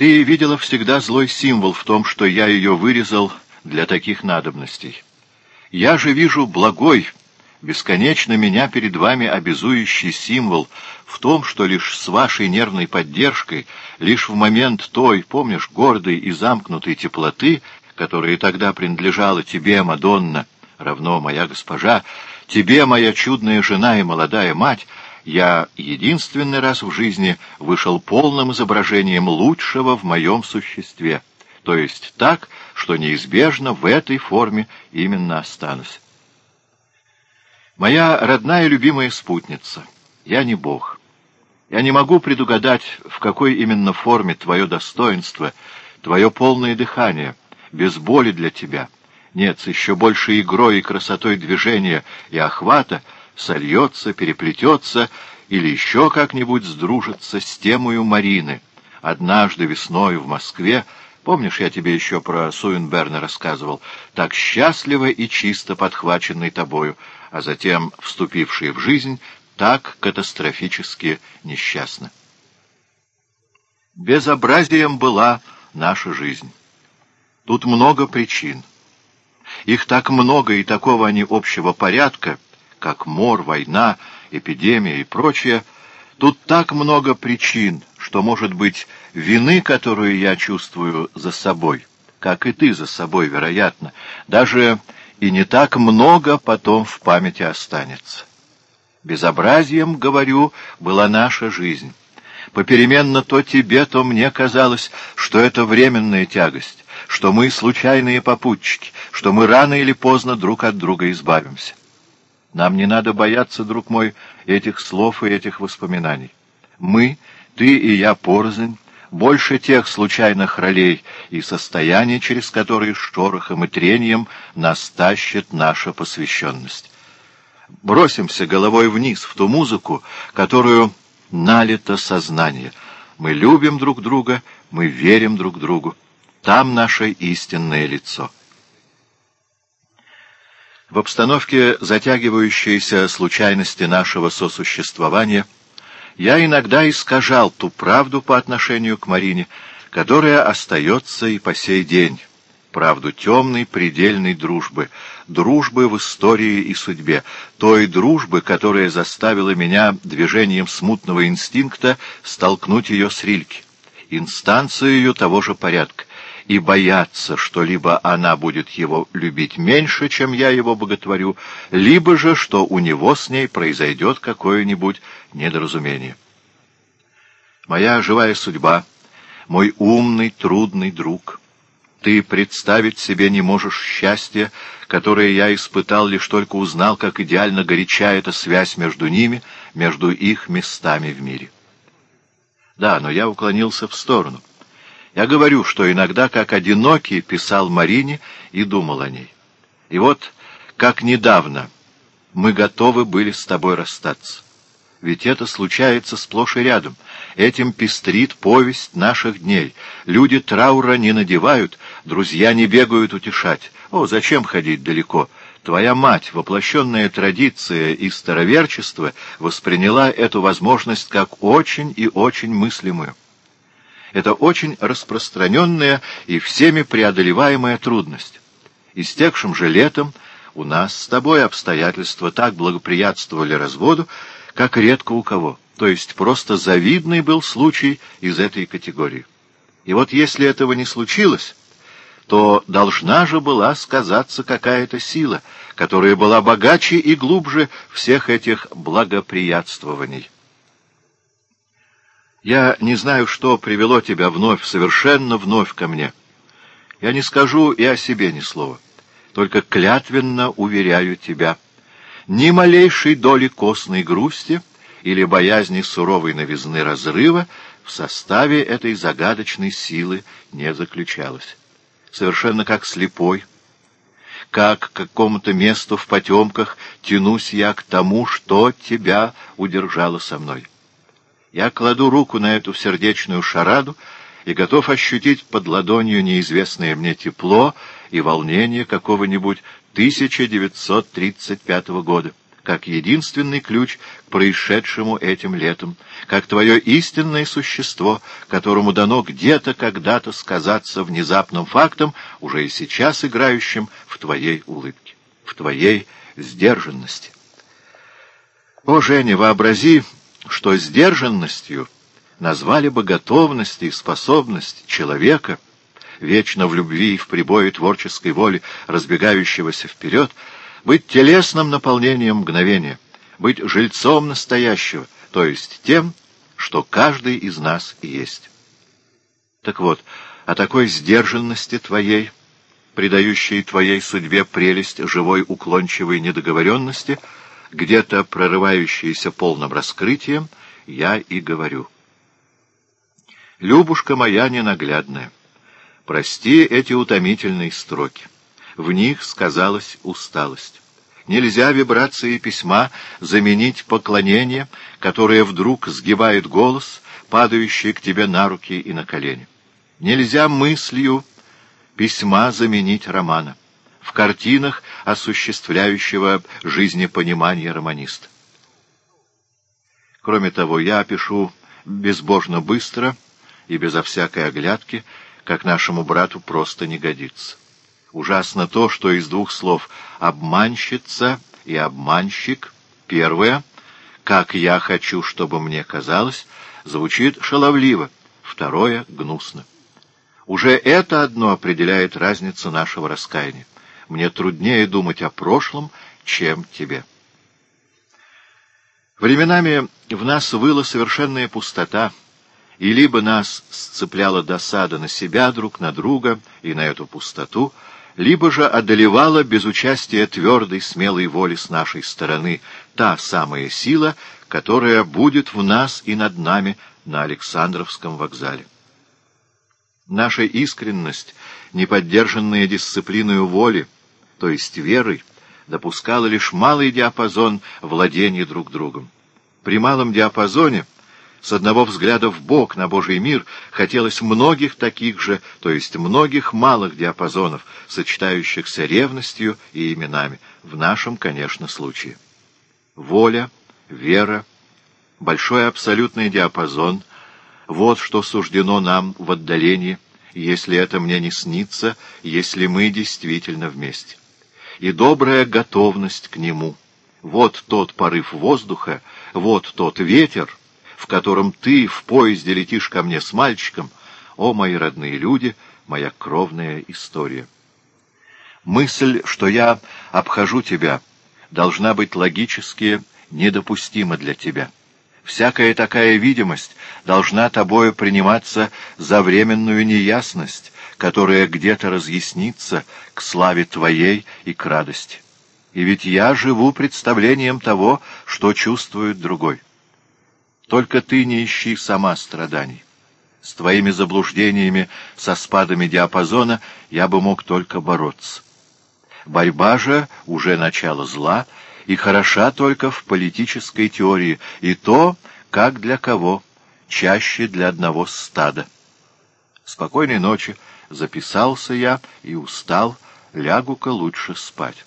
Ты видела всегда злой символ в том, что я ее вырезал для таких надобностей. Я же вижу благой, бесконечно меня перед вами обязующий символ в том, что лишь с вашей нервной поддержкой, лишь в момент той, помнишь, гордой и замкнутой теплоты, которая тогда принадлежала тебе, Мадонна, равно моя госпожа, тебе, моя чудная жена и молодая мать, я единственный раз в жизни вышел полным изображением лучшего в моем существе, то есть так, что неизбежно в этой форме именно останусь. Моя родная любимая спутница, я не Бог. Я не могу предугадать, в какой именно форме твое достоинство, твое полное дыхание, без боли для тебя, нет, с еще большей игрой и красотой движения и охвата, сольется, переплетется или еще как-нибудь сдружится с темою Марины. Однажды весной в Москве Помнишь, я тебе еще про Суинберна рассказывал, так счастливо и чисто подхваченный тобою, а затем вступивший в жизнь так катастрофически несчастно. Безобразием была наша жизнь. Тут много причин. Их так много, и такого они общего порядка, как мор, война, эпидемия и прочее. Тут так много причин, что, может быть, вины, которую я чувствую за собой, как и ты за собой, вероятно, даже и не так много потом в памяти останется. Безобразием, говорю, была наша жизнь. Попеременно то тебе, то мне казалось, что это временная тягость, что мы случайные попутчики, что мы рано или поздно друг от друга избавимся. Нам не надо бояться, друг мой, этих слов и этих воспоминаний. Мы, ты и я порознь, больше тех случайных ролей и состояний, через которые шорохом и трением нас тащит наша посвященность. Бросимся головой вниз в ту музыку, которую налито сознание. Мы любим друг друга, мы верим друг другу. Там наше истинное лицо. В обстановке затягивающейся случайности нашего сосуществования — я иногда искажал ту правду по отношению к Марине, которая остается и по сей день, правду темной предельной дружбы, дружбы в истории и судьбе, той дружбы, которая заставила меня движением смутного инстинкта столкнуть ее с Рильки, инстанцию ее того же порядка, и бояться, что либо она будет его любить меньше, чем я его боготворю, либо же, что у него с ней произойдет какое-нибудь недоразумение. Моя живая судьба, мой умный, трудный друг, ты представить себе не можешь счастья, которое я испытал, лишь только узнал, как идеально горяча эта связь между ними, между их местами в мире. Да, но я уклонился в сторону. Я говорю, что иногда, как одинокий, писал Марине и думал о ней. И вот, как недавно, мы готовы были с тобой расстаться. Ведь это случается сплошь и рядом. Этим пестрит повесть наших дней. Люди траура не надевают, друзья не бегают утешать. О, зачем ходить далеко? Твоя мать, воплощенная традиция и староверчество, восприняла эту возможность как очень и очень мыслимую. Это очень распространенная и всеми преодолеваемая трудность. Истекшим же летом у нас с тобой обстоятельства так благоприятствовали разводу, как редко у кого. То есть просто завидный был случай из этой категории. И вот если этого не случилось, то должна же была сказаться какая-то сила, которая была богаче и глубже всех этих благоприятствований. Я не знаю, что привело тебя вновь, совершенно вновь ко мне. Я не скажу и о себе ни слова, только клятвенно уверяю тебя. Ни малейшей доли костной грусти или боязни суровой новизны разрыва в составе этой загадочной силы не заключалось. Совершенно как слепой, как к какому-то месту в потемках тянусь я к тому, что тебя удержало со мной. Я кладу руку на эту сердечную шараду и готов ощутить под ладонью неизвестное мне тепло и волнение какого-нибудь 1935 года, как единственный ключ к происшедшему этим летом, как твое истинное существо, которому дано где-то когда-то сказаться внезапным фактом, уже и сейчас играющим в твоей улыбке, в твоей сдержанности. О, Женя, вообрази, что сдержанностью назвали бы готовность и способность человека, вечно в любви и в прибое творческой воли, разбегающегося вперед, быть телесным наполнением мгновения, быть жильцом настоящего, то есть тем, что каждый из нас есть. Так вот, о такой сдержанности твоей, придающей твоей судьбе прелесть живой уклончивой недоговоренности, где-то прорывающейся полным раскрытием, я и говорю. Любушка моя ненаглядная, прости эти утомительные строки в них сказалась усталость. Нельзя вибрации письма заменить поклонение, которое вдруг сгибает голос, падающий к тебе на руки и на колени. Нельзя мыслью письма заменить романа, в картинах осуществляющего жизнепонимание романиста. Кроме того, я пишу безбожно быстро и безо всякой оглядки, как нашему брату просто не годится. Ужасно то, что из двух слов «обманщица» и «обманщик» первое, «как я хочу, чтобы мне казалось», звучит шаловливо, второе — гнусно. Уже это одно определяет разницу нашего раскаяния. Мне труднее думать о прошлом, чем тебе. Временами в нас выла совершенная пустота, и либо нас сцепляла досада на себя друг на друга и на эту пустоту — либо же одолевала без участия твердой, смелой воли с нашей стороны та самая сила, которая будет в нас и над нами на Александровском вокзале. Наша искренность, неподдержанная дисциплиной воли, то есть верой, допускала лишь малый диапазон владения друг другом. При малом диапазоне — с одного взгляда в бок на Божий мир хотелось многих таких же, то есть многих малых диапазонов, сочетающихся ревностью и именами, в нашем, конечно, случае. Воля, вера, большой абсолютный диапазон — вот что суждено нам в отдалении, если это мне не снится, если мы действительно вместе. И добрая готовность к нему — вот тот порыв воздуха, вот тот ветер — в котором ты в поезде летишь ко мне с мальчиком, о, мои родные люди, моя кровная история. Мысль, что я обхожу тебя, должна быть логически недопустима для тебя. Всякая такая видимость должна тобою приниматься за временную неясность, которая где-то разъяснится к славе твоей и к радости. И ведь я живу представлением того, что чувствует другой. Только ты не ищи сама страданий. С твоими заблуждениями, со спадами диапазона я бы мог только бороться. Борьба же уже начало зла и хороша только в политической теории, и то, как для кого, чаще для одного стада. Спокойной ночи, записался я и устал, лягу-ка лучше спать.